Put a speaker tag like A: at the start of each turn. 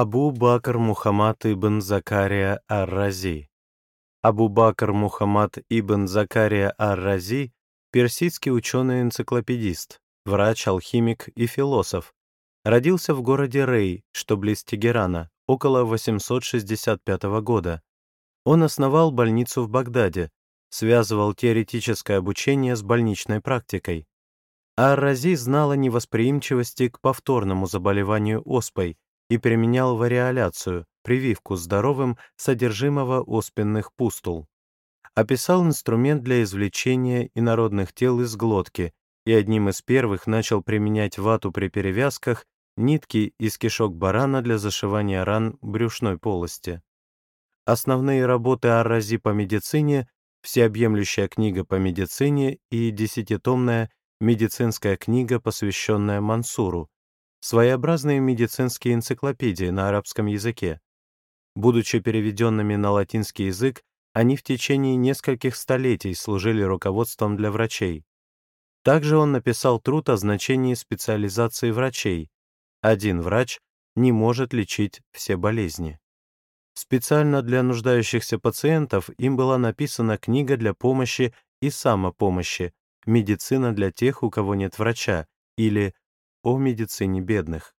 A: Абу Бакр Мухаммад ибн Закария ар-Рази Абу Бакр Мухаммад ибн Закария ар-Рази — персидский ученый-энциклопедист, врач, алхимик и философ. Родился в городе Рей, что близ Тегерана, около 865 года. Он основал больницу в Багдаде, связывал теоретическое обучение с больничной практикой. Ар-Рази знал о невосприимчивости к повторному заболеванию оспой и применял вариоляцию, прививку здоровым содержимого оспенных пустул. Описал инструмент для извлечения инородных тел из глотки и одним из первых начал применять вату при перевязках, нитки из кишок барана для зашивания ран брюшной полости. Основные работы Ар-Рази по медицине всеобъемлющая книга по медицине и десятитомная медицинская книга, посвященная Мансуру, своеобразные медицинские энциклопедии на арабском языке. Будучи переведенными на латинский язык, они в течение нескольких столетий служили руководством для врачей. Также он написал труд о значении специализации врачей. Один врач не может лечить все болезни. Специально для нуждающихся пациентов им была написана книга для помощи и самопомощи «Медицина для тех, у кого нет врача» или «О медицине бедных».